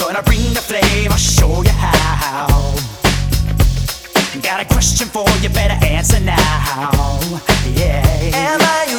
Gonna bring the flame, I'll show you how. Got a question for you, better answer now. Yeah. am I